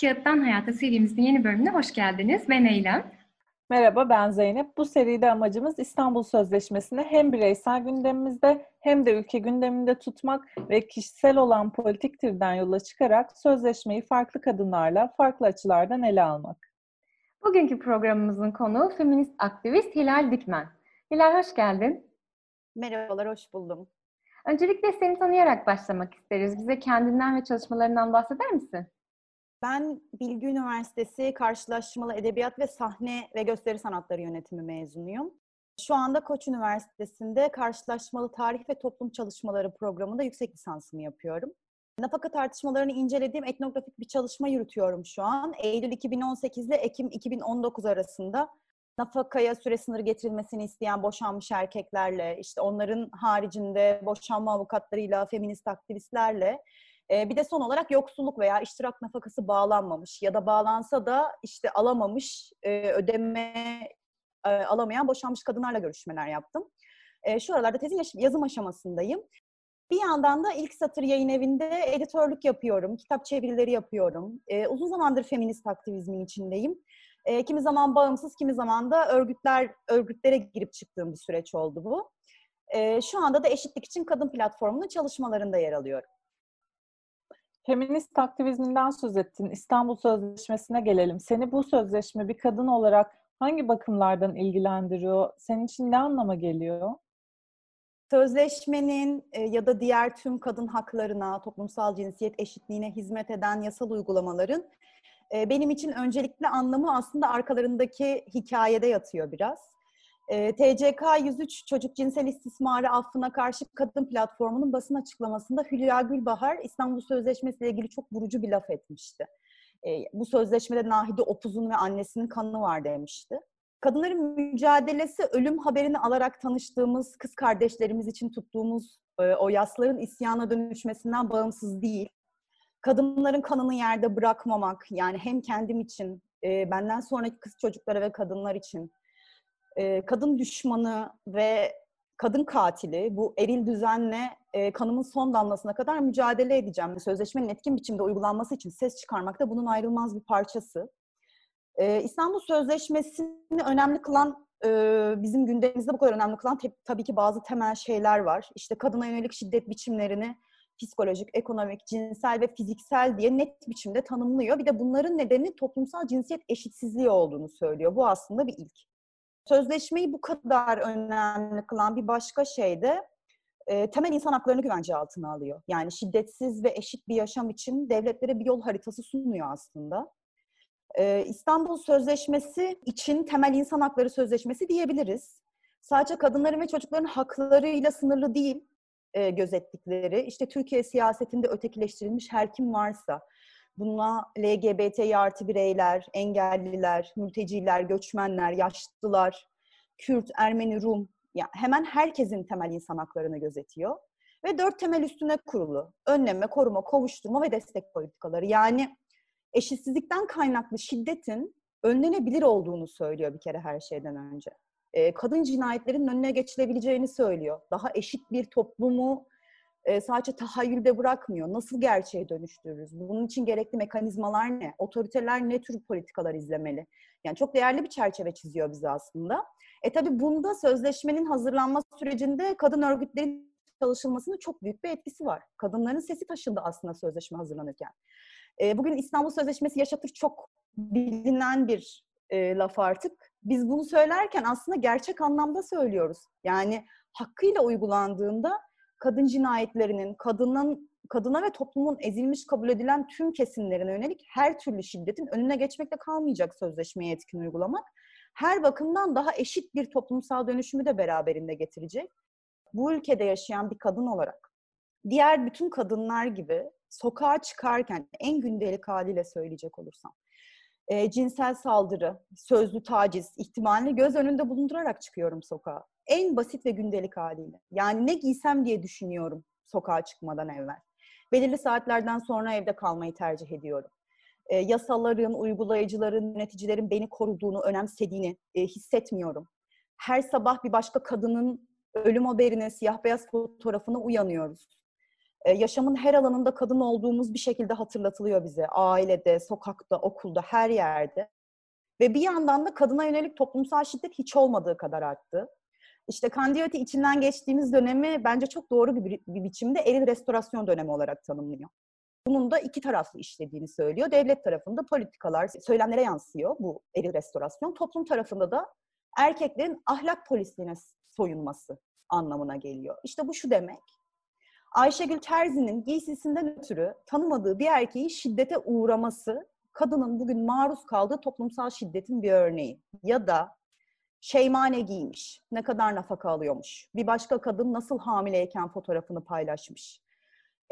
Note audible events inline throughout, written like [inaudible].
Kağıttan Hayata serimizin yeni bölümüne hoş geldiniz. Ben Eylem. Merhaba ben Zeynep. Bu seride amacımız İstanbul Sözleşmesi'ni hem bireysel gündemimizde hem de ülke gündeminde tutmak ve kişisel olan politik türden yola çıkarak sözleşmeyi farklı kadınlarla farklı açılardan ele almak. Bugünkü programımızın konuğu feminist aktivist Hilal Dikmen. Hilal hoş geldin. Merhabalar, hoş buldum. Öncelikle seni tanıyarak başlamak isteriz. Bize kendinden ve çalışmalarından bahseder misin? Ben Bilgi Üniversitesi Karşılaştırmalı Edebiyat ve Sahne ve Gösteri Sanatları Yönetimi mezunuyum. Şu anda Koç Üniversitesi'nde Karşılaştırmalı Tarih ve Toplum Çalışmaları programında yüksek lisansımı yapıyorum. Nafaka tartışmalarını incelediğim etnografik bir çalışma yürütüyorum şu an. Eylül 2018 ile Ekim 2019 arasında nafakaya süre sınırı getirilmesini isteyen boşanmış erkeklerle, işte onların haricinde boşanma avukatlarıyla, feminist aktivistlerle e, bir de son olarak yoksulluk veya iştirak nafakası bağlanmamış ya da bağlansa da işte alamamış, e, ödeme e, alamayan boşanmış kadınlarla görüşmeler yaptım. E, şu aralarda tezin yazım aşamasındayım. Bir yandan da ilk satır yayın evinde editörlük yapıyorum, kitap çevirileri yapıyorum. E, uzun zamandır feminist aktivizmin içindeyim. E, kimi zaman bağımsız, kimi zaman da örgütler örgütlere girip çıktığım bir süreç oldu bu. E, şu anda da Eşitlik için Kadın Platformu'nun çalışmalarında yer alıyorum. Feminist aktivizminden söz ettin. İstanbul Sözleşmesi'ne gelelim. Seni bu sözleşme bir kadın olarak hangi bakımlardan ilgilendiriyor? Senin için ne anlama geliyor? Sözleşmenin e, ya da diğer tüm kadın haklarına, toplumsal cinsiyet eşitliğine hizmet eden yasal uygulamaların e, benim için öncelikli anlamı aslında arkalarındaki hikayede yatıyor biraz. E, TCK 103 Çocuk Cinsel İstismarı Affına Karşı Kadın Platformu'nun basın açıklamasında Hülya Gülbahar İstanbul Sözleşmesi ile ilgili çok vurucu bir laf etmişti. E, bu sözleşmede Nahide Opuz'un ve annesinin kanı var demişti. Kadınların mücadelesi ölüm haberini alarak tanıştığımız kız kardeşlerimiz için tuttuğumuz e, o yasların isyana dönüşmesinden bağımsız değil. Kadınların kanını yerde bırakmamak yani hem kendim için, e, benden sonraki kız çocuklara ve kadınlar için e, kadın düşmanı ve kadın katili bu eril düzenle e, kanımın son damlasına kadar mücadele edeceğim. Sözleşmenin etkin biçimde uygulanması için ses çıkarmak da bunun ayrılmaz bir parçası. E, İstanbul Sözleşmesi'ni önemli kılan, e, bizim gündemimizde bu kadar önemli kılan te- tabii ki bazı temel şeyler var. İşte kadına yönelik şiddet biçimlerini psikolojik, ekonomik, cinsel ve fiziksel diye net biçimde tanımlıyor. Bir de bunların nedeni toplumsal cinsiyet eşitsizliği olduğunu söylüyor. Bu aslında bir ilk. Sözleşmeyi bu kadar önemli kılan bir başka şey de e, temel insan haklarını güvence altına alıyor. Yani şiddetsiz ve eşit bir yaşam için devletlere bir yol haritası sunuyor aslında. E, İstanbul Sözleşmesi için temel insan hakları sözleşmesi diyebiliriz. Sadece kadınların ve çocukların haklarıyla sınırlı değil e, gözettikleri, işte Türkiye siyasetinde ötekileştirilmiş her kim varsa, Buna LGBTİ artı bireyler, engelliler, mülteciler, göçmenler, yaşlılar, Kürt, Ermeni, Rum, yani hemen herkesin temel insan haklarını gözetiyor. Ve dört temel üstüne kurulu. Önleme, koruma, kovuşturma ve destek politikaları. Yani eşitsizlikten kaynaklı şiddetin önlenebilir olduğunu söylüyor bir kere her şeyden önce. kadın cinayetlerin önüne geçilebileceğini söylüyor. Daha eşit bir toplumu e, sadece tahayyülde bırakmıyor. Nasıl gerçeğe dönüştürürüz? Bunun için gerekli mekanizmalar ne? Otoriteler ne tür politikalar izlemeli? Yani çok değerli bir çerçeve çiziyor bize aslında. E tabi bunda sözleşmenin hazırlanma sürecinde kadın örgütlerin çalışılmasının çok büyük bir etkisi var. Kadınların sesi taşındı aslında sözleşme hazırlanırken. E, bugün İstanbul Sözleşmesi yaşatır çok bilinen bir e, laf artık. Biz bunu söylerken aslında gerçek anlamda söylüyoruz. Yani hakkıyla uygulandığında kadın cinayetlerinin, kadının kadına ve toplumun ezilmiş kabul edilen tüm kesimlerine yönelik her türlü şiddetin önüne geçmekle kalmayacak sözleşmeye etkin uygulamak. Her bakımdan daha eşit bir toplumsal dönüşümü de beraberinde getirecek. Bu ülkede yaşayan bir kadın olarak diğer bütün kadınlar gibi sokağa çıkarken en gündelik haliyle söyleyecek olursam e, cinsel saldırı, sözlü taciz ihtimalini göz önünde bulundurarak çıkıyorum sokağa en basit ve gündelik haliyle. Yani ne giysem diye düşünüyorum sokağa çıkmadan evvel. Belirli saatlerden sonra evde kalmayı tercih ediyorum. E, yasaların, uygulayıcıların, yöneticilerin beni koruduğunu, önemsediğini e, hissetmiyorum. Her sabah bir başka kadının ölüm haberine, siyah beyaz fotoğrafına uyanıyoruz. e, yaşamın her alanında kadın olduğumuz bir şekilde hatırlatılıyor bize. Ailede, sokakta, okulda, her yerde. Ve bir yandan da kadına yönelik toplumsal şiddet hiç olmadığı kadar arttı. İşte Kandiyoti içinden geçtiğimiz dönemi bence çok doğru bir, bir biçimde eril restorasyon dönemi olarak tanımlıyor. Bunun da iki taraflı işlediğini söylüyor. Devlet tarafında politikalar, söylemlere yansıyor bu eril restorasyon. Toplum tarafında da erkeklerin ahlak polisliğine soyunması anlamına geliyor. İşte bu şu demek. Ayşegül Terzi'nin giysisinden ötürü tanımadığı bir erkeğin şiddete uğraması kadının bugün maruz kaldığı toplumsal şiddetin bir örneği. Ya da Şeyma ne giymiş, ne kadar nafaka alıyormuş, bir başka kadın nasıl hamileyken fotoğrafını paylaşmış.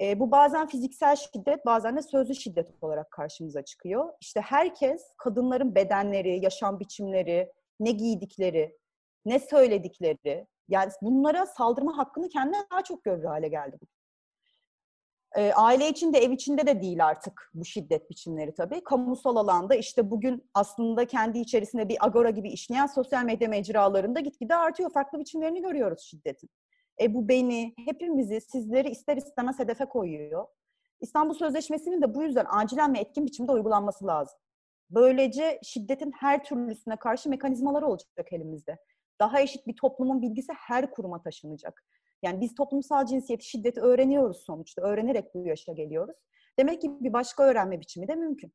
E, bu bazen fiziksel şiddet, bazen de sözlü şiddet olarak karşımıza çıkıyor. İşte herkes kadınların bedenleri, yaşam biçimleri, ne giydikleri, ne söyledikleri, yani bunlara saldırma hakkını kendine daha çok görür hale geldi. E, aile içinde, ev içinde de değil artık bu şiddet biçimleri tabii. Kamusal alanda işte bugün aslında kendi içerisinde bir agora gibi işleyen sosyal medya mecralarında gitgide artıyor. Farklı biçimlerini görüyoruz şiddetin. E, bu beni, hepimizi, sizleri ister istemez hedefe koyuyor. İstanbul Sözleşmesi'nin de bu yüzden acilen ve etkin biçimde uygulanması lazım. Böylece şiddetin her türlüsüne karşı mekanizmalar olacak elimizde. Daha eşit bir toplumun bilgisi her kuruma taşınacak. Yani biz toplumsal cinsiyet şiddeti öğreniyoruz sonuçta. Öğrenerek bu yaşa geliyoruz. Demek ki bir başka öğrenme biçimi de mümkün.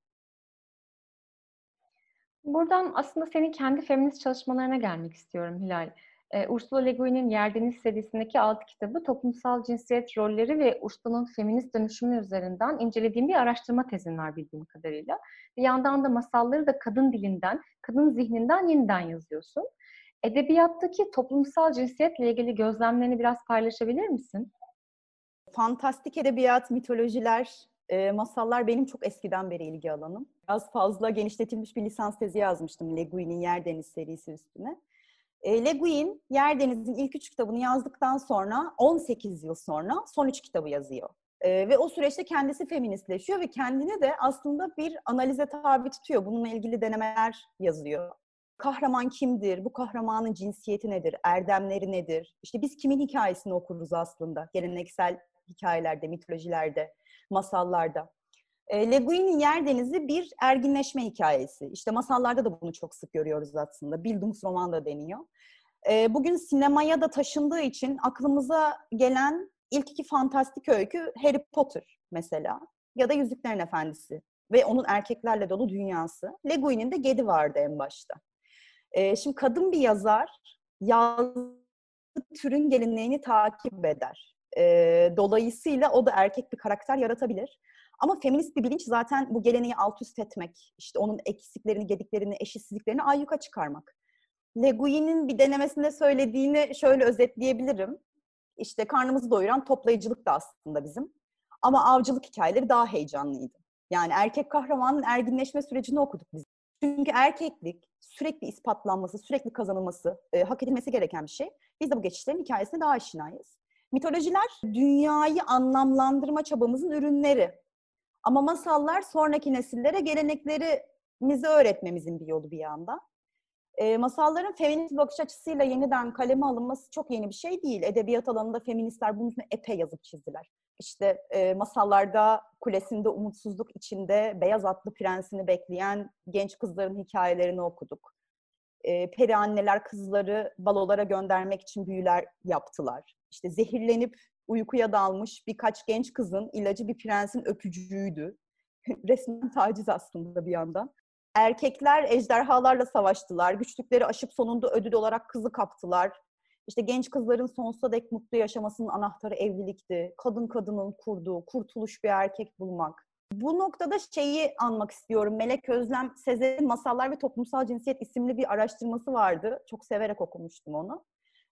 Buradan aslında senin kendi feminist çalışmalarına gelmek istiyorum Hilal. Ee, Ursula Le Guin'in Yer Deniz serisindeki altı kitabı toplumsal cinsiyet rolleri ve Ursula'nın feminist dönüşümü üzerinden incelediğim bir araştırma tezin var bildiğim kadarıyla. Bir yandan da masalları da kadın dilinden, kadın zihninden yeniden yazıyorsun. Edebiyattaki toplumsal cinsiyetle ilgili gözlemlerini biraz paylaşabilir misin? Fantastik edebiyat, mitolojiler, e, masallar benim çok eskiden beri ilgi alanım. Biraz fazla genişletilmiş bir lisans tezi yazmıştım Le Guin'in Yer Deniz serisi üstüne. E, Le Guin, Yer Deniz'in ilk üç kitabını yazdıktan sonra 18 yıl sonra son üç kitabı yazıyor. E, ve o süreçte kendisi feministleşiyor ve kendini de aslında bir analize tabi tutuyor. Bununla ilgili denemeler yazıyor kahraman kimdir, bu kahramanın cinsiyeti nedir, erdemleri nedir? İşte biz kimin hikayesini okuruz aslında geleneksel hikayelerde, mitolojilerde, masallarda. E, Le Guin'in Yer Denizi bir erginleşme hikayesi. İşte masallarda da bunu çok sık görüyoruz aslında. Bildungsroman da deniyor. E, bugün sinemaya da taşındığı için aklımıza gelen ilk iki fantastik öykü Harry Potter mesela ya da Yüzüklerin Efendisi ve onun erkeklerle dolu dünyası. Le Guin'in de Gedi vardı en başta. Şimdi kadın bir yazar yazdığı türün geleneğini takip eder. Dolayısıyla o da erkek bir karakter yaratabilir. Ama feminist bir bilinç zaten bu geleneği alt üst etmek, işte onun eksiklerini, gediklerini, eşitsizliklerini ayyuka çıkarmak. Le Guin'in bir denemesinde söylediğini şöyle özetleyebilirim. İşte karnımızı doyuran toplayıcılık da aslında bizim. Ama avcılık hikayeleri daha heyecanlıydı. Yani erkek kahramanın erginleşme sürecini okuduk biz. Çünkü erkeklik sürekli ispatlanması, sürekli kazanılması, e, hak edilmesi gereken bir şey. Biz de bu geçişlerin hikayesine daha aşinayız. Mitolojiler dünyayı anlamlandırma çabamızın ürünleri. Ama masallar sonraki nesillere geleneklerimizi öğretmemizin bir yolu bir yandan. E, masalların feminist bakış açısıyla yeniden kaleme alınması çok yeni bir şey değil. Edebiyat alanında feministler bunun üstüne epey yazıp çizdiler. İşte e, masallarda kulesinde umutsuzluk içinde beyaz atlı prensini bekleyen genç kızların hikayelerini okuduk. E, peri anneler kızları balolara göndermek için büyüler yaptılar. İşte zehirlenip uykuya dalmış birkaç genç kızın ilacı bir prensin öpücüğüydü. [laughs] Resmen taciz aslında bir yandan. Erkekler ejderhalarla savaştılar. Güçlükleri aşıp sonunda ödül olarak kızı kaptılar. İşte genç kızların sonsuza dek mutlu yaşamasının anahtarı evlilikti. Kadın kadının kurduğu, kurtuluş bir erkek bulmak. Bu noktada şeyi anmak istiyorum. Melek Özlem Sezer'in Masallar ve Toplumsal Cinsiyet isimli bir araştırması vardı. Çok severek okumuştum onu.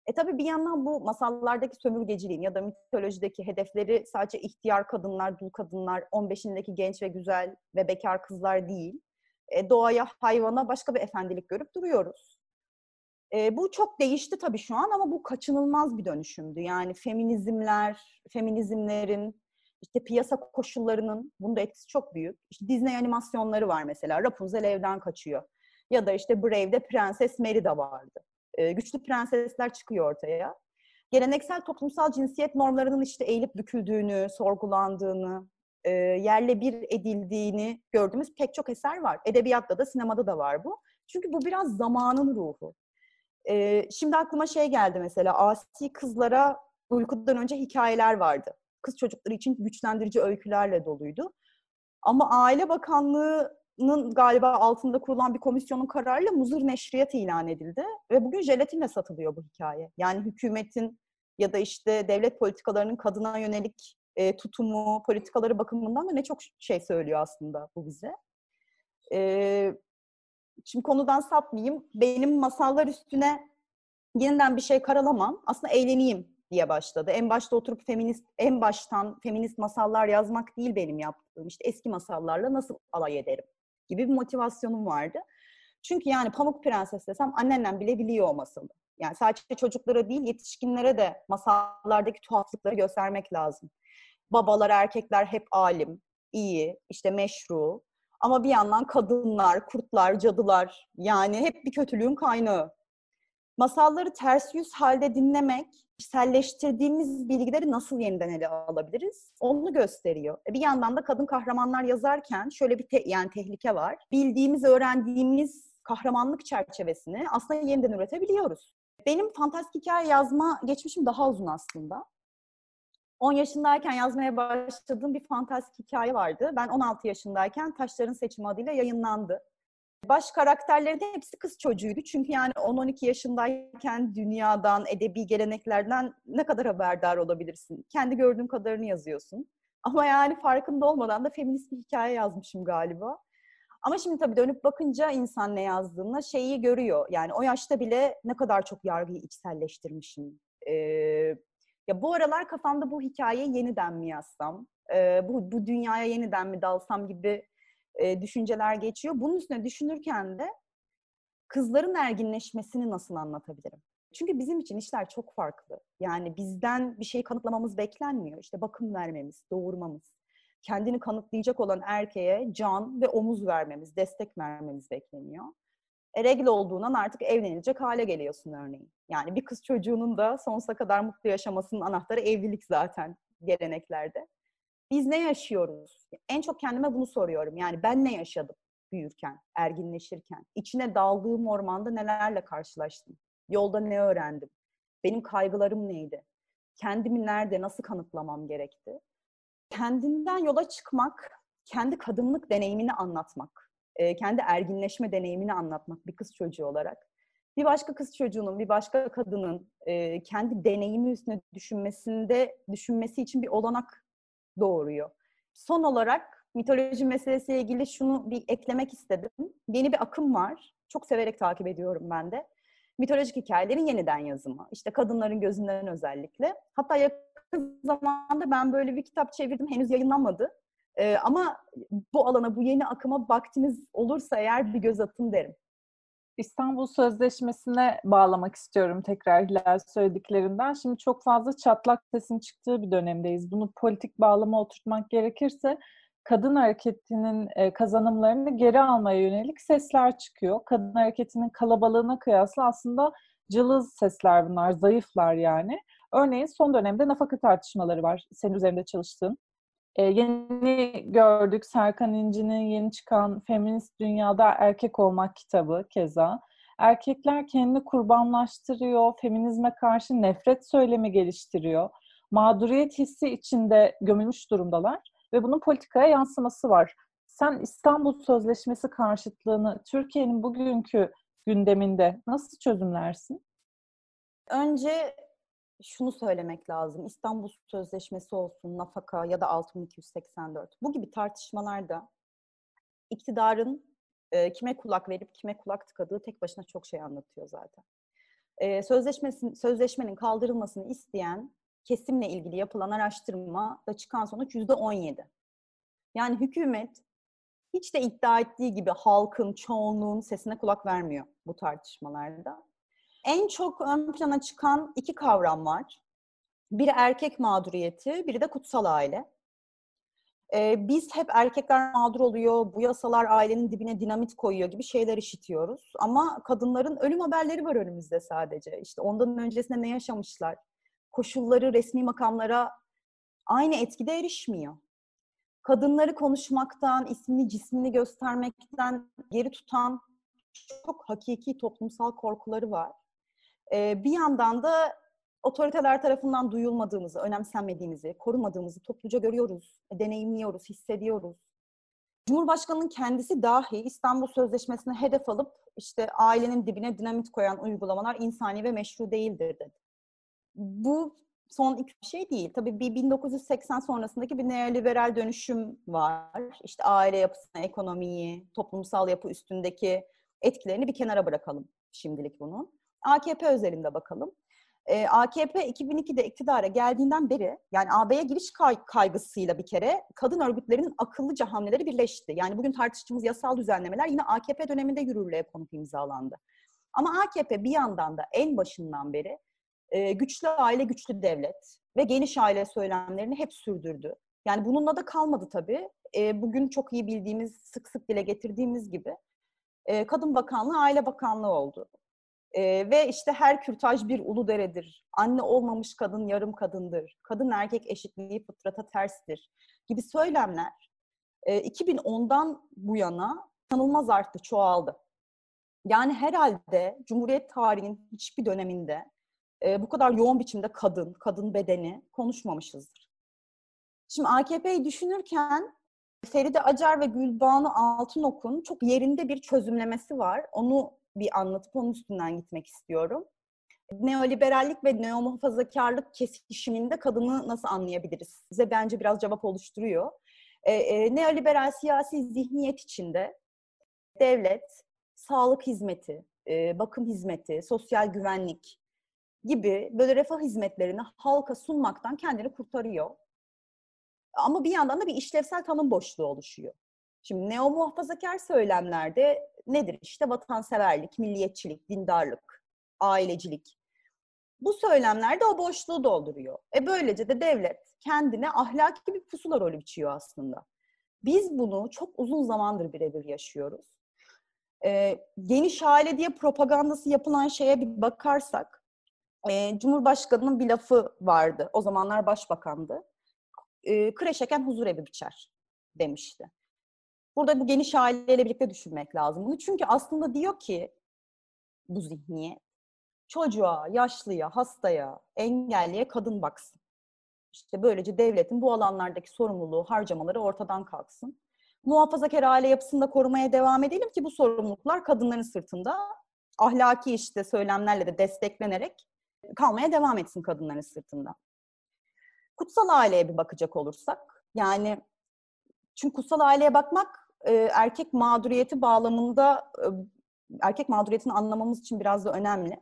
E tabii bir yandan bu masallardaki sömürgeciliğin ya da mitolojideki hedefleri sadece ihtiyar kadınlar, dul kadınlar, 15'indeki genç ve güzel ve bekar kızlar değil. E, doğaya, hayvana başka bir efendilik görüp duruyoruz. E, bu çok değişti tabii şu an ama bu kaçınılmaz bir dönüşümdü. Yani feminizmler, feminizmlerin, işte piyasa koşullarının bunda etkisi çok büyük. İşte Disney animasyonları var mesela. Rapunzel evden kaçıyor. Ya da işte Brave'de Prenses Merida vardı. E, güçlü prensesler çıkıyor ortaya. geleneksel toplumsal cinsiyet normlarının işte eğilip büküldüğünü, sorgulandığını, e, yerle bir edildiğini gördüğümüz pek çok eser var. Edebiyatta da, sinemada da var bu. Çünkü bu biraz zamanın ruhu. E, şimdi aklıma şey geldi mesela, asi kızlara uykudan önce hikayeler vardı. Kız çocukları için güçlendirici öykülerle doluydu. Ama Aile Bakanlığı'nın galiba altında kurulan bir komisyonun kararıyla muzır neşriyat ilan edildi. Ve bugün jelatinle satılıyor bu hikaye. Yani hükümetin ya da işte devlet politikalarının kadına yönelik e, tutumu, politikaları bakımından da ne çok şey söylüyor aslında bu bize. E, şimdi konudan sapmayayım. Benim masallar üstüne yeniden bir şey karalamam. Aslında eğleneyim diye başladı. En başta oturup feminist, en baştan feminist masallar yazmak değil benim yaptığım. İşte eski masallarla nasıl alay ederim gibi bir motivasyonum vardı. Çünkü yani Pamuk Prenses desem anneannem bile biliyor o masalı. Yani sadece çocuklara değil yetişkinlere de masallardaki tuhaflıkları göstermek lazım. Babalar, erkekler hep alim, iyi, işte meşru. Ama bir yandan kadınlar, kurtlar, cadılar yani hep bir kötülüğün kaynağı. Masalları ters yüz halde dinlemek, kişiselleştirdiğimiz bilgileri nasıl yeniden ele alabiliriz? Onu gösteriyor. E, bir yandan da kadın kahramanlar yazarken şöyle bir te- yani tehlike var. Bildiğimiz, öğrendiğimiz kahramanlık çerçevesini aslında yeniden üretebiliyoruz. Benim fantastik hikaye yazma geçmişim daha uzun aslında. 10 yaşındayken yazmaya başladığım bir fantastik hikaye vardı. Ben 16 yaşındayken Taşların Seçimi adıyla yayınlandı. Baş karakterlerin hepsi kız çocuğuydu. Çünkü yani 10-12 yaşındayken dünyadan, edebi geleneklerden ne kadar haberdar olabilirsin? Kendi gördüğün kadarını yazıyorsun. Ama yani farkında olmadan da feminist bir hikaye yazmışım galiba. Ama şimdi tabii dönüp bakınca insan ne yazdığında şeyi görüyor. Yani o yaşta bile ne kadar çok yargıyı içselleştirmişim. Ee, ya bu aralar kafamda bu hikayeyi yeniden mi yazsam? Ee, bu, bu dünyaya yeniden mi dalsam gibi e, düşünceler geçiyor. Bunun üstüne düşünürken de kızların erginleşmesini nasıl anlatabilirim? Çünkü bizim için işler çok farklı. Yani bizden bir şey kanıtlamamız beklenmiyor. İşte bakım vermemiz, doğurmamız, kendini kanıtlayacak olan erkeğe can ve omuz vermemiz, destek vermemiz bekleniyor. Regle olduğundan artık evlenilecek hale geliyorsun örneğin. Yani bir kız çocuğunun da sonsuza kadar mutlu yaşamasının anahtarı evlilik zaten geleneklerde. Biz ne yaşıyoruz? En çok kendime bunu soruyorum. Yani ben ne yaşadım büyürken, erginleşirken? İçine daldığım ormanda nelerle karşılaştım? Yolda ne öğrendim? Benim kaygılarım neydi? Kendimi nerede, nasıl kanıtlamam gerekti? Kendinden yola çıkmak, kendi kadınlık deneyimini anlatmak, kendi erginleşme deneyimini anlatmak bir kız çocuğu olarak. Bir başka kız çocuğunun, bir başka kadının kendi deneyimi üstüne düşünmesinde düşünmesi için bir olanak doğuruyor. Son olarak mitoloji meselesiyle ilgili şunu bir eklemek istedim. Yeni bir akım var. Çok severek takip ediyorum ben de. Mitolojik hikayelerin yeniden yazımı. İşte kadınların gözünden özellikle. Hatta yakın zamanda ben böyle bir kitap çevirdim. Henüz yayınlanmadı. Ee, ama bu alana, bu yeni akıma vaktiniz olursa eğer bir göz atın derim. İstanbul Sözleşmesi'ne bağlamak istiyorum tekrar Hilal söylediklerinden. Şimdi çok fazla çatlak sesin çıktığı bir dönemdeyiz. Bunu politik bağlama oturtmak gerekirse kadın hareketinin e, kazanımlarını geri almaya yönelik sesler çıkıyor. Kadın hareketinin kalabalığına kıyasla aslında cılız sesler bunlar, zayıflar yani. Örneğin son dönemde nafaka tartışmaları var senin üzerinde çalıştığın. Ee, yeni gördük Serkan İnci'nin yeni çıkan Feminist Dünyada Erkek Olmak kitabı keza. Erkekler kendini kurbanlaştırıyor, feminizme karşı nefret söylemi geliştiriyor. Mağduriyet hissi içinde gömülmüş durumdalar ve bunun politikaya yansıması var. Sen İstanbul Sözleşmesi karşıtlığını Türkiye'nin bugünkü gündeminde nasıl çözümlersin? Önce şunu söylemek lazım. İstanbul Sözleşmesi olsun, nafaka ya da 6284. Bu gibi tartışmalarda iktidarın e, kime kulak verip kime kulak tıkadığı tek başına çok şey anlatıyor zaten. E, sözleşmesin, sözleşmenin kaldırılmasını isteyen kesimle ilgili yapılan araştırma da çıkan sonuç yüzde 17. Yani hükümet hiç de iddia ettiği gibi halkın, çoğunluğun sesine kulak vermiyor bu tartışmalarda en çok ön plana çıkan iki kavram var. Biri erkek mağduriyeti, biri de kutsal aile. Ee, biz hep erkekler mağdur oluyor, bu yasalar ailenin dibine dinamit koyuyor gibi şeyler işitiyoruz. Ama kadınların ölüm haberleri var önümüzde sadece. İşte ondan öncesinde ne yaşamışlar, koşulları resmi makamlara aynı etkide erişmiyor. Kadınları konuşmaktan, ismini cismini göstermekten geri tutan çok hakiki toplumsal korkuları var. Bir yandan da otoriteler tarafından duyulmadığımızı, önemsenmediğimizi, korumadığımızı topluca görüyoruz, deneyimliyoruz, hissediyoruz. Cumhurbaşkanının kendisi dahi İstanbul Sözleşmesi'ne hedef alıp işte ailenin dibine dinamit koyan uygulamalar insani ve meşru değildir dedi. Bu son iki şey değil. Tabii bir 1980 sonrasındaki bir neoliberal dönüşüm var. İşte aile yapısına, ekonomiyi, toplumsal yapı üstündeki etkilerini bir kenara bırakalım şimdilik bunun. AKP özelinde bakalım. Ee, AKP 2002'de iktidara geldiğinden beri yani AB'ye giriş kay- kaygısıyla bir kere kadın örgütlerinin akıllıca hamleleri birleşti. Yani bugün tartıştığımız yasal düzenlemeler yine AKP döneminde yürürlüğe konup imzalandı. Ama AKP bir yandan da en başından beri e, güçlü aile, güçlü devlet ve geniş aile söylemlerini hep sürdürdü. Yani bununla da kalmadı tabii. E, bugün çok iyi bildiğimiz, sık sık dile getirdiğimiz gibi e, Kadın Bakanlığı Aile Bakanlığı oldu. E, ve işte her kürtaj bir ulu deredir. Anne olmamış kadın yarım kadındır. Kadın erkek eşitliği fıtrata terstir gibi söylemler e, 2010'dan bu yana tanılmaz arttı, çoğaldı. Yani herhalde Cumhuriyet tarihinin hiçbir döneminde e, bu kadar yoğun biçimde kadın, kadın bedeni konuşmamışızdır. Şimdi AKP'yi düşünürken Feride Acar ve Gülbanu Altınok'un çok yerinde bir çözümlemesi var. Onu bir anlatıp onun üstünden gitmek istiyorum. Neoliberallik ve neomuhafazakarlık kesişiminde kadını nasıl anlayabiliriz? Size bence biraz cevap oluşturuyor. E, e, neoliberal siyasi zihniyet içinde devlet, sağlık hizmeti, e, bakım hizmeti, sosyal güvenlik gibi böyle refah hizmetlerini halka sunmaktan kendini kurtarıyor. Ama bir yandan da bir işlevsel tanım boşluğu oluşuyor. Şimdi neo muhafazakar söylemlerde nedir? İşte vatanseverlik, milliyetçilik, dindarlık, ailecilik. Bu söylemlerde o boşluğu dolduruyor. E böylece de devlet kendine ahlaki bir pusula rolü biçiyor aslında. Biz bunu çok uzun zamandır birebir yaşıyoruz. E, geniş aile diye propagandası yapılan şeye bir bakarsak, e, Cumhurbaşkanı'nın bir lafı vardı. O zamanlar başbakandı. E, kreşeken huzur evi biçer demişti. Burada bu geniş aileyle birlikte düşünmek lazım bunu. Çünkü aslında diyor ki bu zihniyet çocuğa, yaşlıya, hastaya, engelliye kadın baksın. İşte böylece devletin bu alanlardaki sorumluluğu, harcamaları ortadan kalksın. Muhafazakar aile yapısında korumaya devam edelim ki bu sorumluluklar kadınların sırtında ahlaki işte söylemlerle de desteklenerek kalmaya devam etsin kadınların sırtında. Kutsal aileye bir bakacak olursak, yani çünkü kutsal aileye bakmak erkek mağduriyeti bağlamında erkek mağduriyetini anlamamız için biraz da önemli.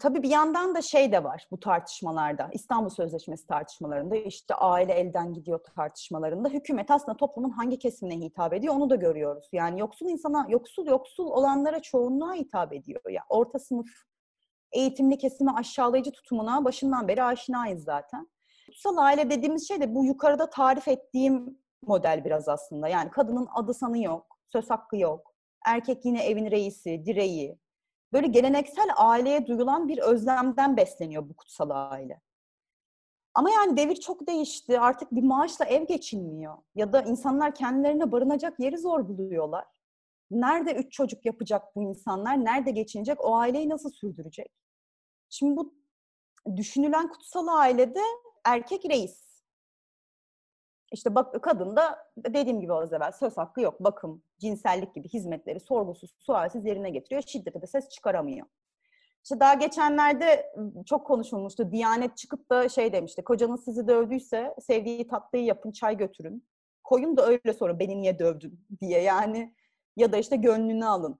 Tabii bir yandan da şey de var bu tartışmalarda. İstanbul Sözleşmesi tartışmalarında, işte aile elden gidiyor tartışmalarında. Hükümet aslında toplumun hangi kesimine hitap ediyor onu da görüyoruz. Yani yoksul insana, yoksul yoksul olanlara çoğunluğa hitap ediyor. Ya yani orta sınıf eğitimli kesimi aşağılayıcı tutumuna başından beri aşinayız zaten. Kutsal aile dediğimiz şey de bu yukarıda tarif ettiğim model biraz aslında. Yani kadının adı sanı yok, söz hakkı yok. Erkek yine evin reisi, direği. Böyle geleneksel aileye duyulan bir özlemden besleniyor bu kutsal aile. Ama yani devir çok değişti. Artık bir maaşla ev geçinmiyor. Ya da insanlar kendilerine barınacak yeri zor buluyorlar. Nerede üç çocuk yapacak bu insanlar? Nerede geçinecek? O aileyi nasıl sürdürecek? Şimdi bu düşünülen kutsal ailede erkek reis işte bak kadın da dediğim gibi az evvel söz hakkı yok. Bakım, cinsellik gibi hizmetleri sorgusuz, sualsiz yerine getiriyor. Şiddete de ses çıkaramıyor. İşte daha geçenlerde çok konuşulmuştu. Diyanet çıkıp da şey demişti. Kocanız sizi dövdüyse sevdiği tatlıyı yapın, çay götürün. Koyun da öyle sonra beni niye dövdün diye yani. Ya da işte gönlünü alın.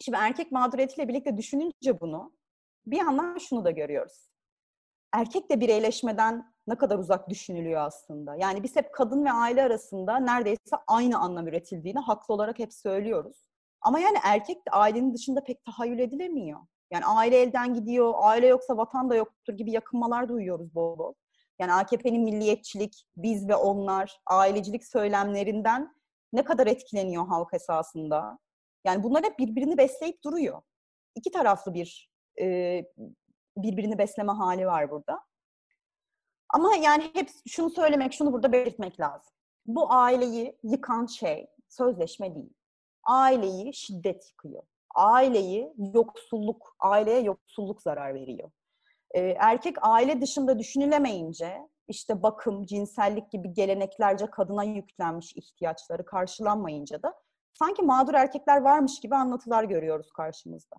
Şimdi erkek mağduriyetiyle birlikte düşününce bunu bir yandan şunu da görüyoruz. Erkek de bireyleşmeden ne kadar uzak düşünülüyor aslında. Yani biz hep kadın ve aile arasında neredeyse aynı anlam üretildiğini haklı olarak hep söylüyoruz. Ama yani erkek de ailenin dışında pek tahayyül edilemiyor. Yani aile elden gidiyor, aile yoksa vatan da yoktur gibi yakınmalar duyuyoruz bol bol. Yani AKP'nin milliyetçilik, biz ve onlar, ailecilik söylemlerinden ne kadar etkileniyor halk esasında. Yani bunlar hep birbirini besleyip duruyor. İki taraflı bir e, birbirini besleme hali var burada. Ama yani hep şunu söylemek, şunu burada belirtmek lazım. Bu aileyi yıkan şey sözleşme değil. Aileyi şiddet yıkıyor. Aileyi yoksulluk, aileye yoksulluk zarar veriyor. Ee, erkek aile dışında düşünülemeyince işte bakım, cinsellik gibi geleneklerce kadına yüklenmiş ihtiyaçları karşılanmayınca da sanki mağdur erkekler varmış gibi anlatılar görüyoruz karşımızda.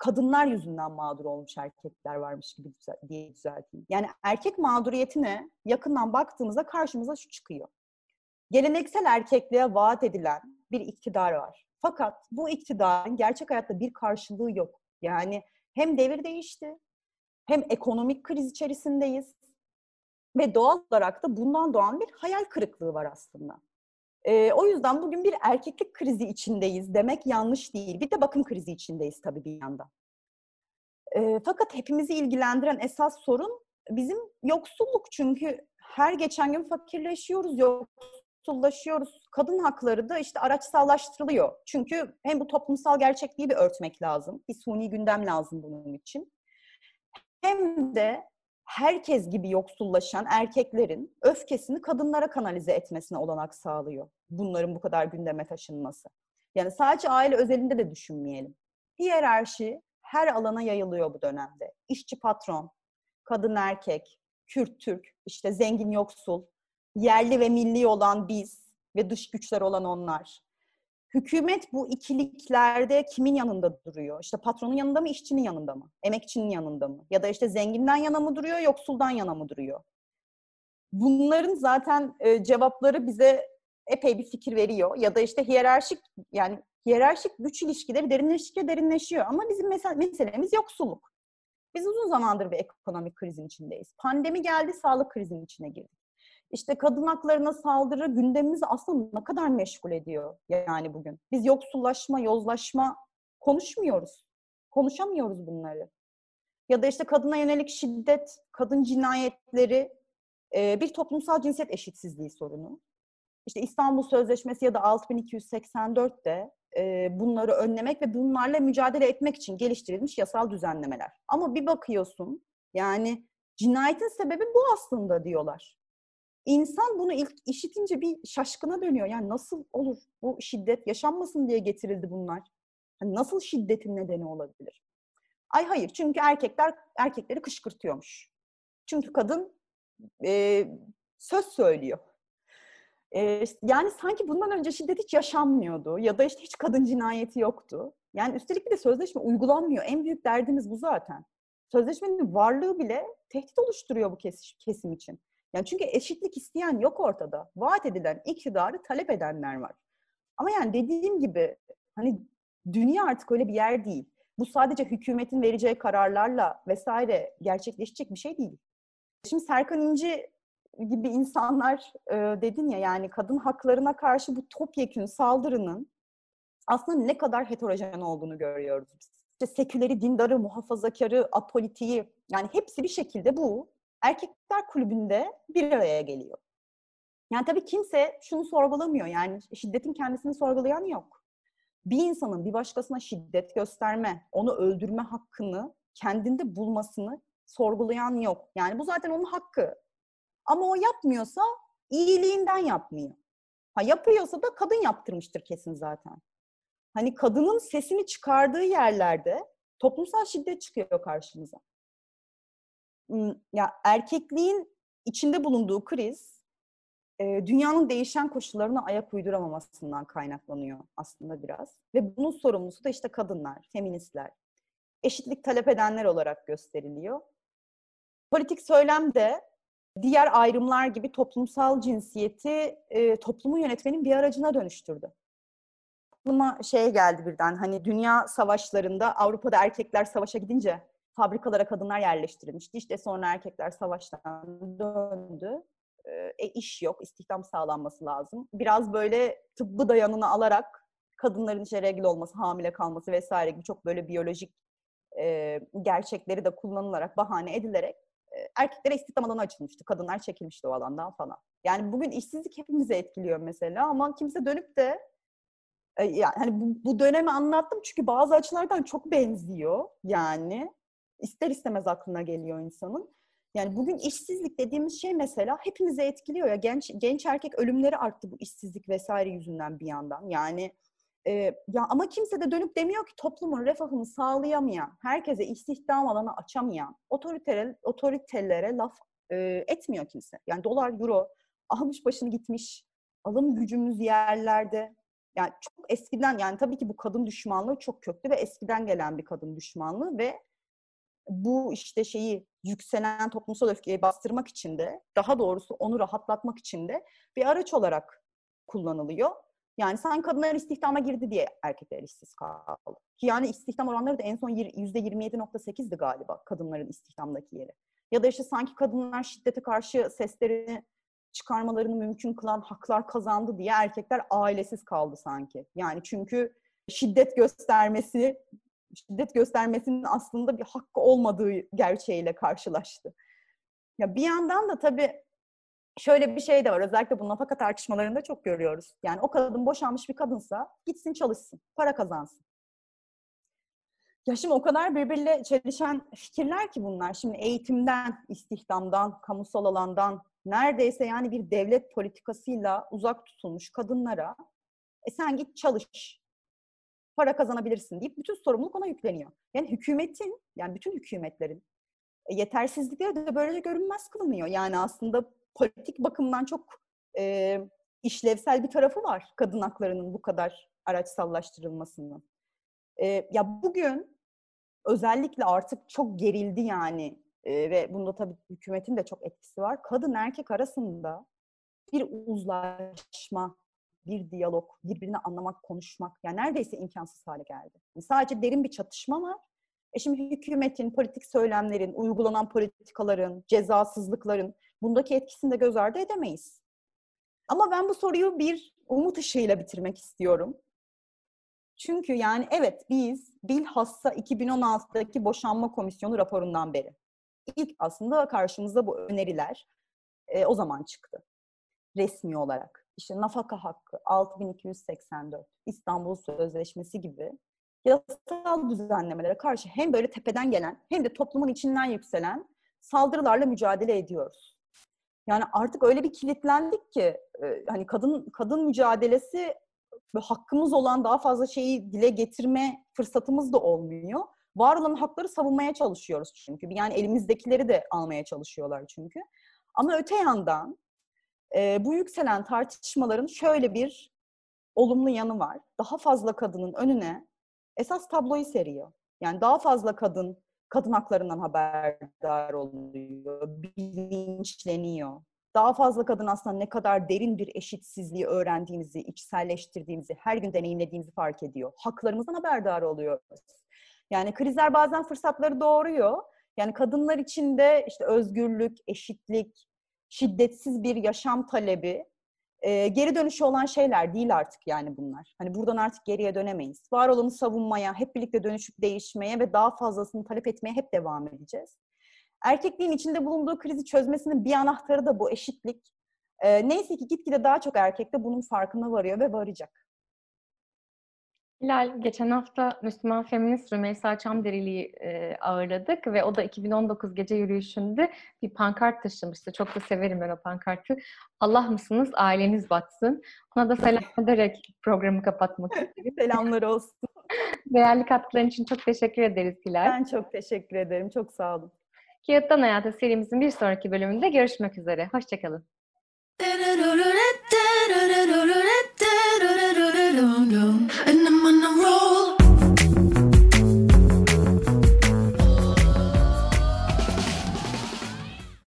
Kadınlar yüzünden mağdur olmuş erkekler varmış gibi diye düzelteyim. Yani erkek mağduriyetine yakından baktığımızda karşımıza şu çıkıyor. Geleneksel erkekliğe vaat edilen bir iktidar var. Fakat bu iktidarın gerçek hayatta bir karşılığı yok. Yani hem devir değişti, hem ekonomik kriz içerisindeyiz ve doğal olarak da bundan doğan bir hayal kırıklığı var aslında. E, o yüzden bugün bir erkeklik krizi içindeyiz demek yanlış değil. Bir de bakım krizi içindeyiz tabii bir yandan. E, fakat hepimizi ilgilendiren esas sorun bizim yoksulluk. Çünkü her geçen gün fakirleşiyoruz, yoksullaşıyoruz. Kadın hakları da işte araçsallaştırılıyor. Çünkü hem bu toplumsal gerçekliği bir örtmek lazım. Bir suni gündem lazım bunun için. Hem de herkes gibi yoksullaşan erkeklerin öfkesini kadınlara kanalize etmesine olanak sağlıyor. Bunların bu kadar gündeme taşınması. Yani sadece aile özelinde de düşünmeyelim. Hiyerarşi her alana yayılıyor bu dönemde. İşçi patron, kadın erkek, Kürt Türk, işte zengin yoksul, yerli ve milli olan biz ve dış güçler olan onlar. Hükümet bu ikiliklerde kimin yanında duruyor? İşte patronun yanında mı, işçinin yanında mı? Emekçinin yanında mı? Ya da işte zenginden yana mı duruyor, yoksuldan yana mı duruyor? Bunların zaten e, cevapları bize epey bir fikir veriyor. Ya da işte hiyerarşik yani hiyerarşik güç ilişkileri derinleştikçe derinleşiyor. Ama bizim mesele, meselemiz yoksulluk. Biz uzun zamandır bir ekonomik krizin içindeyiz. Pandemi geldi, sağlık krizinin içine girdik işte kadın haklarına saldırı gündemimizi aslında ne kadar meşgul ediyor yani bugün. Biz yoksullaşma, yozlaşma konuşmuyoruz. Konuşamıyoruz bunları. Ya da işte kadına yönelik şiddet, kadın cinayetleri, bir toplumsal cinsiyet eşitsizliği sorunu. İşte İstanbul Sözleşmesi ya da 6284'te bunları önlemek ve bunlarla mücadele etmek için geliştirilmiş yasal düzenlemeler. Ama bir bakıyorsun yani cinayetin sebebi bu aslında diyorlar. İnsan bunu ilk işitince bir şaşkına dönüyor. Yani nasıl olur bu şiddet yaşanmasın diye getirildi bunlar. Yani nasıl şiddetin nedeni olabilir? Ay hayır çünkü erkekler erkekleri kışkırtıyormuş. Çünkü kadın e, söz söylüyor. E, yani sanki bundan önce şiddet hiç yaşanmıyordu ya da işte hiç kadın cinayeti yoktu. Yani üstelik bir de sözleşme uygulanmıyor. En büyük derdimiz bu zaten. Sözleşmenin varlığı bile tehdit oluşturuyor bu kesim için. Yani çünkü eşitlik isteyen yok ortada. Vaat edilen iktidarı talep edenler var. Ama yani dediğim gibi hani dünya artık öyle bir yer değil. Bu sadece hükümetin vereceği kararlarla vesaire gerçekleşecek bir şey değil. Şimdi Serkan İnci gibi insanlar e, dedin ya yani kadın haklarına karşı bu topyekün saldırının aslında ne kadar heterojen olduğunu görüyoruz biz. İşte seküleri, dindarı, muhafazakarı, apolitiği yani hepsi bir şekilde bu erkekler kulübünde bir araya geliyor. Yani tabii kimse şunu sorgulamıyor. Yani şiddetin kendisini sorgulayan yok. Bir insanın bir başkasına şiddet gösterme, onu öldürme hakkını kendinde bulmasını sorgulayan yok. Yani bu zaten onun hakkı. Ama o yapmıyorsa iyiliğinden yapmıyor. Ha yapıyorsa da kadın yaptırmıştır kesin zaten. Hani kadının sesini çıkardığı yerlerde toplumsal şiddet çıkıyor karşımıza ya erkekliğin içinde bulunduğu kriz dünyanın değişen koşullarına ayak uyduramamasından kaynaklanıyor aslında biraz. Ve bunun sorumlusu da işte kadınlar, feministler, eşitlik talep edenler olarak gösteriliyor. Politik söylem de diğer ayrımlar gibi toplumsal cinsiyeti toplumu yönetmenin bir aracına dönüştürdü. Aklıma şey geldi birden hani dünya savaşlarında Avrupa'da erkekler savaşa gidince fabrikalara kadınlar yerleştirilmişti. İşte sonra erkekler savaştan döndü. E, iş yok, istihdam sağlanması lazım. Biraz böyle tıbbı dayanını alarak kadınların işte regl olması, hamile kalması vesaire gibi çok böyle biyolojik e, gerçekleri de kullanılarak, bahane edilerek e, erkeklere istihdam alanı açılmıştı. Kadınlar çekilmişti o alandan falan. Yani bugün işsizlik hepimizi etkiliyor mesela ama kimse dönüp de yani hani bu, bu dönemi anlattım çünkü bazı açılardan çok benziyor yani ister istemez aklına geliyor insanın. Yani bugün işsizlik dediğimiz şey mesela hepimizi etkiliyor ya. Genç genç erkek ölümleri arttı bu işsizlik vesaire yüzünden bir yandan. Yani e, ya ama kimse de dönüp demiyor ki toplumun refahını sağlayamayan, herkese istihdam alanı açamayan otoritelere, otoritelere laf e, etmiyor kimse. Yani dolar, euro almış başını gitmiş. Alım gücümüz yerlerde. Yani çok eskiden yani tabii ki bu kadın düşmanlığı çok köklü ve eskiden gelen bir kadın düşmanlığı ve bu işte şeyi yükselen toplumsal öfkeyi bastırmak için de daha doğrusu onu rahatlatmak için de bir araç olarak kullanılıyor. Yani sen kadınlar istihdama girdi diye erkekler işsiz kaldı. Ki yani istihdam oranları da en son %27.8'di galiba kadınların istihdamdaki yeri. Ya da işte sanki kadınlar şiddete karşı seslerini çıkarmalarını mümkün kılan haklar kazandı diye erkekler ailesiz kaldı sanki. Yani çünkü şiddet göstermesi şiddet göstermesinin aslında bir hakkı olmadığı gerçeğiyle karşılaştı. Ya bir yandan da tabii şöyle bir şey de var. Özellikle bu nafaka tartışmalarında çok görüyoruz. Yani o kadın boşanmış bir kadınsa gitsin çalışsın, para kazansın. Ya şimdi o kadar birbiriyle çelişen fikirler ki bunlar. Şimdi eğitimden, istihdamdan, kamusal alandan, neredeyse yani bir devlet politikasıyla uzak tutulmuş kadınlara e sen git çalış, para kazanabilirsin deyip bütün sorumluluk ona yükleniyor. Yani hükümetin, yani bütün hükümetlerin e, yetersizlikleri de böylece görünmez kılınıyor. Yani aslında politik bakımdan çok e, işlevsel bir tarafı var kadın haklarının bu kadar araçsallaştırılmasının. E, ya bugün özellikle artık çok gerildi yani e, ve bunda tabii hükümetin de çok etkisi var. Kadın erkek arasında bir uzlaşma, bir diyalog, birbirini anlamak, konuşmak yani neredeyse imkansız hale geldi. Yani sadece derin bir çatışma var. E şimdi hükümetin, politik söylemlerin, uygulanan politikaların, cezasızlıkların bundaki etkisini de göz ardı edemeyiz. Ama ben bu soruyu bir umut ışığıyla bitirmek istiyorum. Çünkü yani evet biz bilhassa 2016'daki boşanma komisyonu raporundan beri ilk aslında karşımıza bu öneriler e, o zaman çıktı resmi olarak işte nafaka hakkı 6284, İstanbul Sözleşmesi gibi yasal düzenlemelere karşı hem böyle tepeden gelen hem de toplumun içinden yükselen saldırılarla mücadele ediyoruz. Yani artık öyle bir kilitlendik ki e, hani kadın kadın mücadelesi ve hakkımız olan daha fazla şeyi dile getirme fırsatımız da olmuyor. Var olan hakları savunmaya çalışıyoruz çünkü. Yani elimizdekileri de almaya çalışıyorlar çünkü. Ama öte yandan e, bu yükselen tartışmaların şöyle bir olumlu yanı var. Daha fazla kadının önüne esas tabloyu seriyor. Yani daha fazla kadın kadın haklarından haberdar oluyor, bilinçleniyor. Daha fazla kadın aslında ne kadar derin bir eşitsizliği öğrendiğimizi, içselleştirdiğimizi, her gün deneyimlediğimizi fark ediyor. Haklarımızdan haberdar oluyoruz. Yani krizler bazen fırsatları doğuruyor. Yani kadınlar için de işte özgürlük, eşitlik, şiddetsiz bir yaşam talebi e, geri dönüşü olan şeyler değil artık yani bunlar. Hani buradan artık geriye dönemeyiz. Var olanı savunmaya, hep birlikte dönüşüp değişmeye ve daha fazlasını talep etmeye hep devam edeceğiz. Erkekliğin içinde bulunduğu krizi çözmesinin bir anahtarı da bu eşitlik. E, neyse ki gitgide daha çok erkek de bunun farkına varıyor ve varacak. Hilal, geçen hafta Müslüman feminist Rümeysa Çamderili'yi e, ağırladık ve o da 2019 gece yürüyüşünde bir pankart taşımıştı. Çok da severim ben o pankartı. Allah mısınız, aileniz batsın. Ona da selam [laughs] ederek programı kapatmak [laughs] istedim. Selamlar olsun. [laughs] Değerli katkıların için çok teşekkür ederiz Hilal. Ben çok teşekkür ederim. Çok sağ olun. Kağıttan Hayata serimizin bir sonraki bölümünde görüşmek üzere. Hoşçakalın.